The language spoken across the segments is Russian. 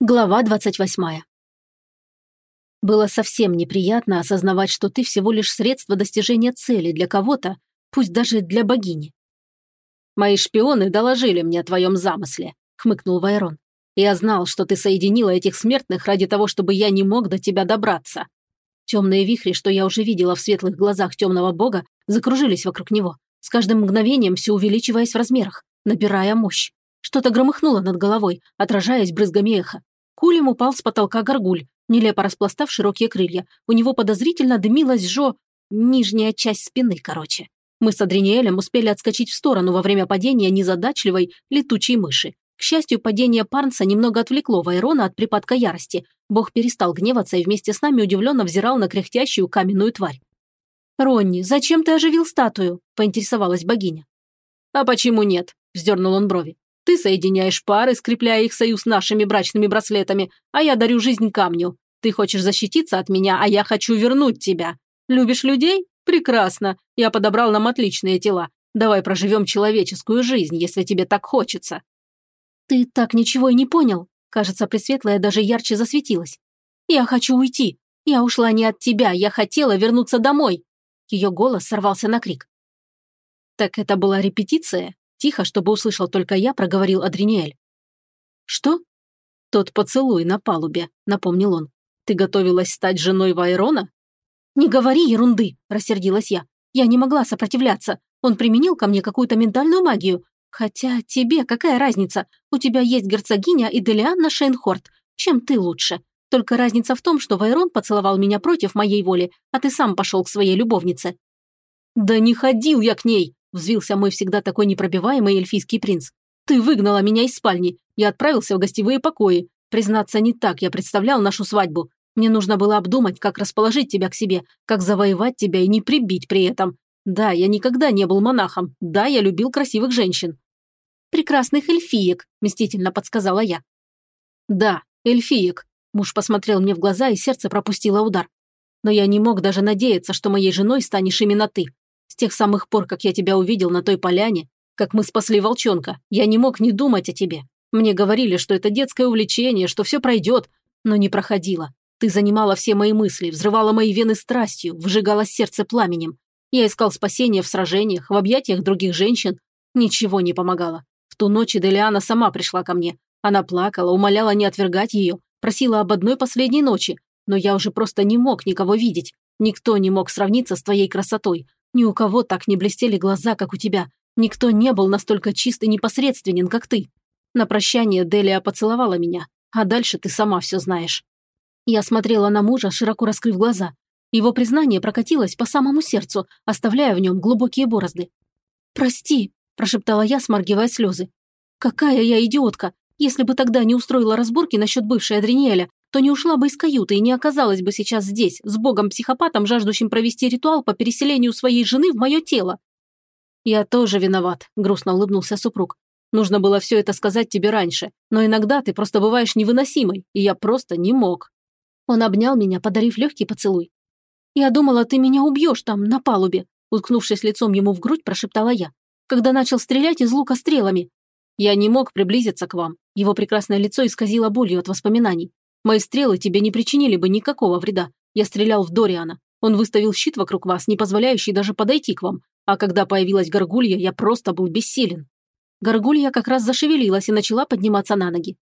Глава 28. Было совсем неприятно осознавать, что ты всего лишь средство достижения цели для кого-то, пусть даже для богини. «Мои шпионы доложили мне о твоем замысле», — хмыкнул Вайрон. «Я знал, что ты соединила этих смертных ради того, чтобы я не мог до тебя добраться». Темные вихри, что я уже видела в светлых глазах темного бога, закружились вокруг него, с каждым мгновением все увеличиваясь в размерах, набирая мощь. Что-то громыхнуло над головой, отражаясь брызгами эха. Кулем упал с потолка горгуль, нелепо распластав широкие крылья. У него подозрительно дымилась жо... нижняя часть спины, короче. Мы с Адриниэлем успели отскочить в сторону во время падения незадачливой летучей мыши. К счастью, падение Парнса немного отвлекло Вайрона от припадка ярости. Бог перестал гневаться и вместе с нами удивленно взирал на кряхтящую каменную тварь. «Ронни, зачем ты оживил статую?» – поинтересовалась богиня. «А почему нет?» – вздернул он брови. Ты соединяешь пары, скрепляя их союз нашими брачными браслетами, а я дарю жизнь камню. Ты хочешь защититься от меня, а я хочу вернуть тебя. Любишь людей? Прекрасно. Я подобрал нам отличные тела. Давай проживем человеческую жизнь, если тебе так хочется». «Ты так ничего и не понял?» Кажется, Пресветлая даже ярче засветилась. «Я хочу уйти. Я ушла не от тебя, я хотела вернуться домой». Ее голос сорвался на крик. «Так это была репетиция?» Тихо, чтобы услышал только я, проговорил Адриниэль. «Что?» «Тот поцелуй на палубе», — напомнил он. «Ты готовилась стать женой Вайрона?» «Не говори ерунды», — рассердилась я. «Я не могла сопротивляться. Он применил ко мне какую-то ментальную магию. Хотя тебе какая разница? У тебя есть герцогиня и Делианна Шейнхорт. Чем ты лучше? Только разница в том, что Вайрон поцеловал меня против моей воли, а ты сам пошел к своей любовнице». «Да не ходил я к ней!» Взвился мой всегда такой непробиваемый эльфийский принц. «Ты выгнала меня из спальни. Я отправился в гостевые покои. Признаться, не так я представлял нашу свадьбу. Мне нужно было обдумать, как расположить тебя к себе, как завоевать тебя и не прибить при этом. Да, я никогда не был монахом. Да, я любил красивых женщин». «Прекрасных эльфиек», – мстительно подсказала я. «Да, эльфиек», – муж посмотрел мне в глаза, и сердце пропустило удар. «Но я не мог даже надеяться, что моей женой станешь именно ты. Тех самых пор, как я тебя увидел на той поляне, как мы спасли волчонка, я не мог не думать о тебе. Мне говорили, что это детское увлечение, что все пройдет, но не проходило. Ты занимала все мои мысли, взрывала мои вены страстью, выжигала сердце пламенем. Я искал спасения в сражениях, в объятиях других женщин. Ничего не помогало. В ту ночь Делиана сама пришла ко мне. Она плакала, умоляла не отвергать ее, просила об одной последней ночи. Но я уже просто не мог никого видеть. Никто не мог сравниться с твоей красотой. Ни у кого так не блестели глаза, как у тебя. Никто не был настолько чист и непосредственен, как ты. На прощание Делия поцеловала меня, а дальше ты сама все знаешь. Я смотрела на мужа, широко раскрыв глаза. Его признание прокатилось по самому сердцу, оставляя в нем глубокие борозды. «Прости», – прошептала я, сморгивая слезы. «Какая я идиотка! Если бы тогда не устроила разборки насчет бывшей Адриниэля, то не ушла бы из каюты и не оказалась бы сейчас здесь, с богом-психопатом, жаждущим провести ритуал по переселению своей жены в мое тело. «Я тоже виноват», – грустно улыбнулся супруг. «Нужно было все это сказать тебе раньше, но иногда ты просто бываешь невыносимой, и я просто не мог». Он обнял меня, подарив легкий поцелуй. «Я думала, ты меня убьешь там, на палубе», – уткнувшись лицом ему в грудь, прошептала я, когда начал стрелять из лука стрелами. «Я не мог приблизиться к вам». Его прекрасное лицо исказило болью от воспоминаний. Мои стрелы тебе не причинили бы никакого вреда. Я стрелял в Дориана. Он выставил щит вокруг вас, не позволяющий даже подойти к вам. А когда появилась горгулья, я просто был бессилен. Горгулья как раз зашевелилась и начала подниматься на ноги.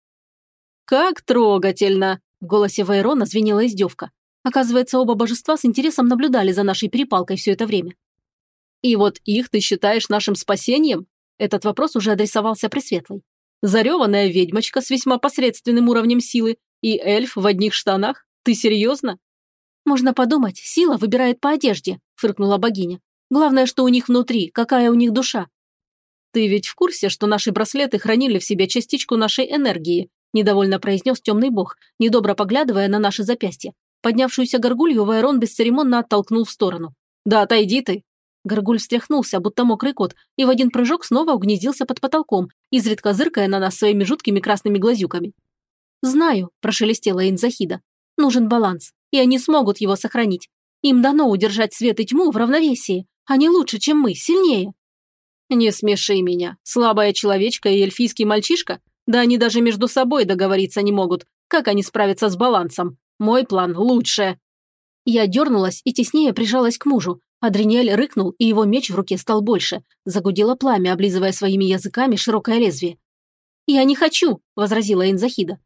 «Как трогательно!» – в голосе Вайрона звенела издевка. Оказывается, оба божества с интересом наблюдали за нашей перепалкой все это время. «И вот их ты считаешь нашим спасением?» Этот вопрос уже адресовался Пресветлой. Зареванная ведьмочка с весьма посредственным уровнем силы и эльф в одних штанах? Ты серьезно?» «Можно подумать, сила выбирает по одежде», – фыркнула богиня. «Главное, что у них внутри, какая у них душа». «Ты ведь в курсе, что наши браслеты хранили в себе частичку нашей энергии?» – недовольно произнес темный бог, недобро поглядывая на наши запястья. Поднявшуюся горгулью Вайрон бесцеремонно оттолкнул в сторону. «Да отойди ты!» Горгуль встряхнулся, будто мокрый кот, и в один прыжок снова угнездился под потолком, изредка зыркая на нас своими жуткими красными глазюками. «Знаю», – прошелестела Инзахида. «Нужен баланс, и они смогут его сохранить. Им дано удержать свет и тьму в равновесии. Они лучше, чем мы, сильнее». «Не смеши меня. Слабая человечка и эльфийский мальчишка? Да они даже между собой договориться не могут. Как они справятся с балансом? Мой план лучше. Я дернулась и теснее прижалась к мужу. Адриниэль рыкнул, и его меч в руке стал больше. Загудело пламя, облизывая своими языками широкое лезвие. «Я не хочу», – возразила Инзахида.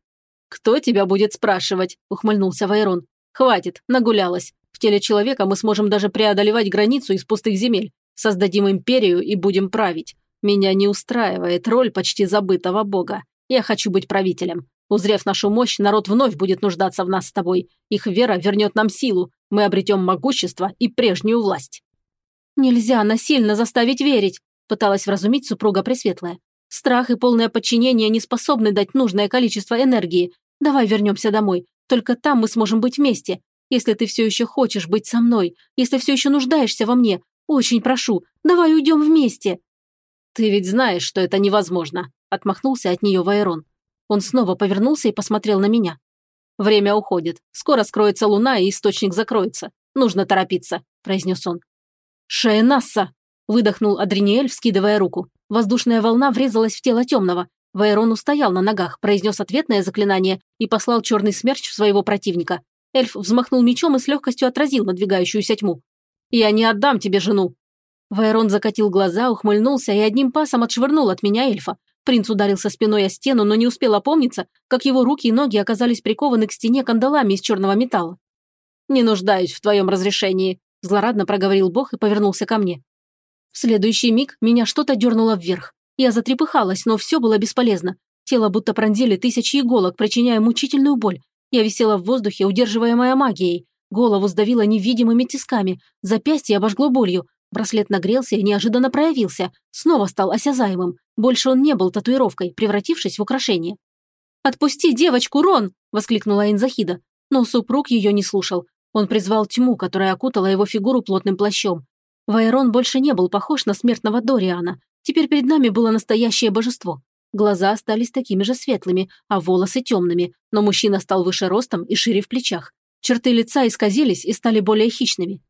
«Кто тебя будет спрашивать?» – ухмыльнулся Вайрон. «Хватит, нагулялась. В теле человека мы сможем даже преодолевать границу из пустых земель. Создадим империю и будем править. Меня не устраивает роль почти забытого бога. Я хочу быть правителем. Узрев нашу мощь, народ вновь будет нуждаться в нас с тобой. Их вера вернет нам силу. Мы обретем могущество и прежнюю власть». «Нельзя насильно заставить верить», – пыталась вразумить супруга Пресветлая. «Страх и полное подчинение не способны дать нужное количество энергии. Давай вернемся домой. Только там мы сможем быть вместе. Если ты все еще хочешь быть со мной, если все еще нуждаешься во мне, очень прошу, давай уйдем вместе». «Ты ведь знаешь, что это невозможно», – отмахнулся от нее Вайрон. Он снова повернулся и посмотрел на меня. «Время уходит. Скоро скроется луна, и источник закроется. Нужно торопиться», – произнес он. «Шаенасса!» – выдохнул Адриниэль, вскидывая руку. Воздушная волна врезалась в тело темного. Вайрон устоял на ногах, произнес ответное заклинание и послал черный смерч в своего противника. Эльф взмахнул мечом и с легкостью отразил надвигающуюся тьму. «Я не отдам тебе жену!» Вайрон закатил глаза, ухмыльнулся и одним пасом отшвырнул от меня эльфа. Принц ударился спиной о стену, но не успел опомниться, как его руки и ноги оказались прикованы к стене кандалами из черного металла. «Не нуждаюсь в твоем разрешении», – злорадно проговорил бог и повернулся ко мне. В следующий миг меня что-то дернуло вверх. Я затрепыхалась, но все было бесполезно. Тело будто пронзили тысячи иголок, причиняя мучительную боль. Я висела в воздухе, удерживаемая магией. Голову сдавило невидимыми тисками, запястье обожгло болью, Браслет нагрелся и неожиданно проявился, снова стал осязаемым. Больше он не был татуировкой, превратившись в украшение. «Отпусти девочку, Рон!» – воскликнула Инзахида. Но супруг ее не слушал. Он призвал тьму, которая окутала его фигуру плотным плащом. Вайрон больше не был похож на смертного Дориана. Теперь перед нами было настоящее божество. Глаза остались такими же светлыми, а волосы темными, но мужчина стал выше ростом и шире в плечах. Черты лица исказились и стали более хищными.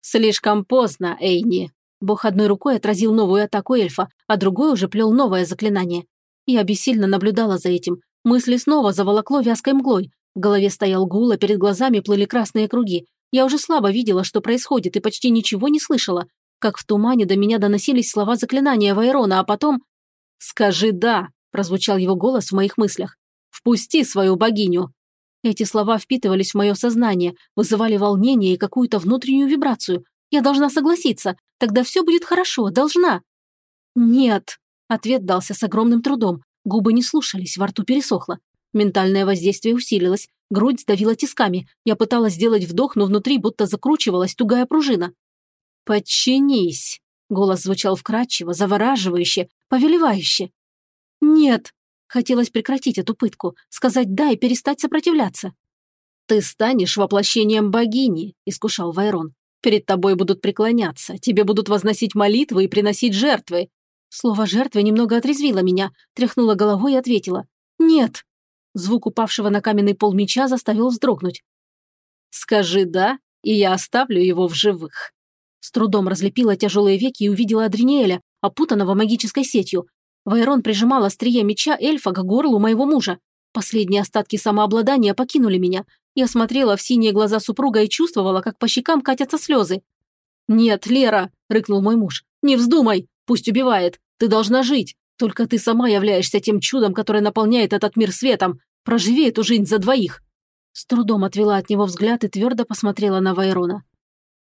«Слишком поздно, Эйни». Бог одной рукой отразил новую атаку эльфа, а другой уже плел новое заклинание. Я бессильно наблюдала за этим. Мысли снова заволокло вязкой мглой. В голове стоял гул, а перед глазами плыли красные круги. Я уже слабо видела, что происходит, и почти ничего не слышала. Как в тумане до меня доносились слова заклинания Вайрона, а потом... «Скажи «да», – прозвучал его голос в моих мыслях. «Впусти свою богиню». Эти слова впитывались в мое сознание, вызывали волнение и какую-то внутреннюю вибрацию. Я должна согласиться, тогда все будет хорошо, должна. Нет. Ответ дался с огромным трудом. Губы не слушались, во рту пересохло. Ментальное воздействие усилилось, грудь сдавила тисками. Я пыталась сделать вдох, но внутри будто закручивалась тугая пружина. «Подчинись!» Голос звучал вкрадчиво, завораживающе, повелевающе. «Нет!» Хотелось прекратить эту пытку, сказать «да» и перестать сопротивляться. «Ты станешь воплощением богини», – искушал Вайрон. «Перед тобой будут преклоняться, тебе будут возносить молитвы и приносить жертвы». Слово «жертвы» немного отрезвило меня, тряхнула головой и ответила. «Нет». Звук упавшего на каменный пол меча заставил вздрогнуть. «Скажи «да», и я оставлю его в живых». С трудом разлепила тяжелые веки и увидела Адриниэля, опутанного магической сетью, Вайрон прижимал острие меча эльфа к горлу моего мужа. Последние остатки самообладания покинули меня. Я смотрела в синие глаза супруга и чувствовала, как по щекам катятся слезы. «Нет, Лера!» – рыкнул мой муж. «Не вздумай! Пусть убивает! Ты должна жить! Только ты сама являешься тем чудом, которое наполняет этот мир светом! Проживи эту жизнь за двоих!» С трудом отвела от него взгляд и твердо посмотрела на Вайрона.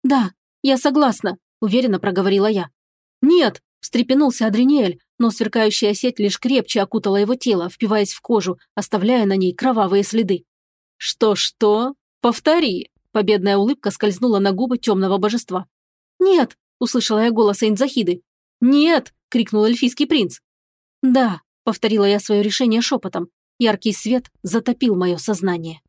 «Да, я согласна», – уверенно проговорила я. «Нет!» – встрепенулся Адриниэль, но сверкающая сеть лишь крепче окутала его тело, впиваясь в кожу, оставляя на ней кровавые следы. «Что-что? Повтори!» Победная улыбка скользнула на губы темного божества. «Нет!» – услышала я голос Эйнзахиды. «Нет!» – крикнул эльфийский принц. «Да!» – повторила я свое решение шепотом. Яркий свет затопил мое сознание.